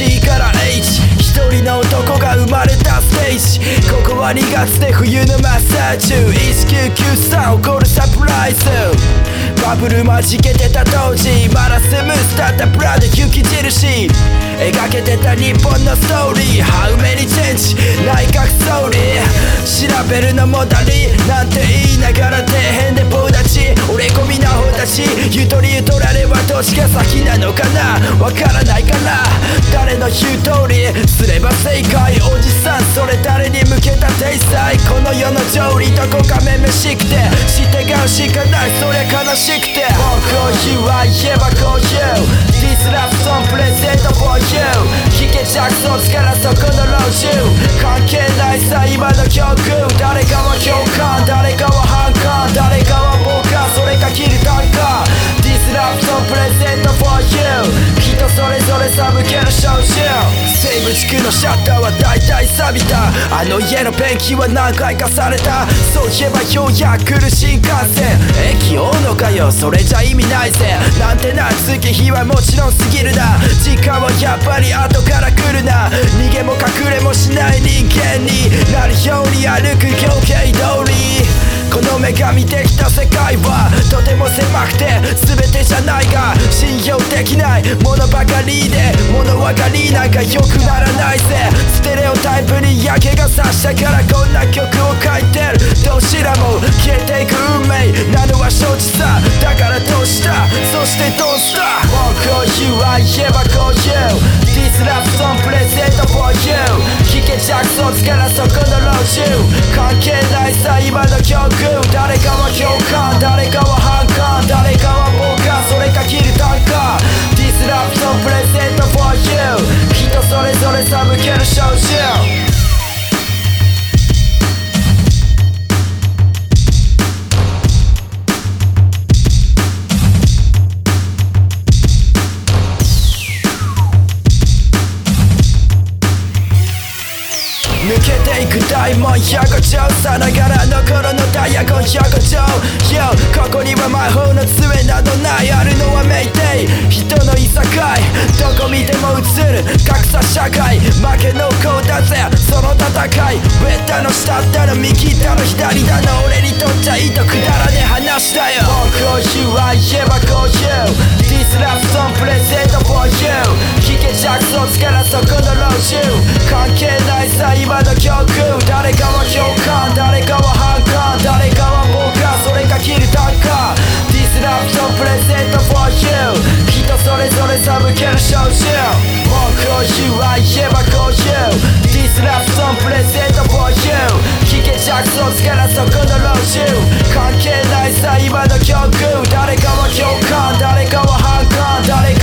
C から H 一人の男が生まれたステージここは2月で冬のマッサージ1993起こるサプライズ。バブル弾けてた当時まだスムースだったブランド雪印。描けてた日本のストーリー。How many change 内閣総理。調べるのもだりなんて言いながら底辺で棒立ち。折れ込みな方たち。ゆとりゆとられはどっちが先なのかな。わからないから。誰の言う通りすれば正解おじさんそれ誰に向けた体裁この世の条理どこかめめしくてしてがうしかないそりゃ悲しくて僕を言わ言えばこう言う。This love song プレゼント for you 聞けジャクソンからそこの老中。関係ないさ今の曲誰シャッターは大体錆びた。あの家のペンキは何回かされた。そういえばようやく来る新幹線駅追うのかよ。それじゃ意味ないぜ。なんてな月日はもちろん過ぎるな。時間はやっぱり後から来るな。逃げも隠れもしない人間になるように歩く行径通り。この目が見てきた世界はとても狭くて全てじゃないができないものばかりで物分かりなんか良くならないぜ。ステレオタイプに嫌気がさしたからこんな曲を書いてる。どちらも消えていく運命なのは承知さ。だからどうした？そしてどうした？僕を言うは言えばこう言う。This love song プレゼント for you 聞けジャクソンからそこの老中関係ないさ今の曲。誰かは共感。誰かは反感。誰かは門横丁さながらの頃のダイヤゴン横丁 Yo ここには魔法の杖などないあるのはメイテイ人のいさかいどこ見ても映る。格差社会。負けの子だぜ。その戦い。上だの下だの右だの左だの俺にとっちゃいいとくだらねえ話だよ。僕を言うは言えばこう言う。This love song プレゼント for you 聞けジャクソンからそこの老中関係ないさ今の曲誰さぶける症状文句を言は言えばこう言う。This love song present for you 聞けジャクソンズからそこの老中関係ないさ今の教訓。誰かは共感。誰かは反感。誰か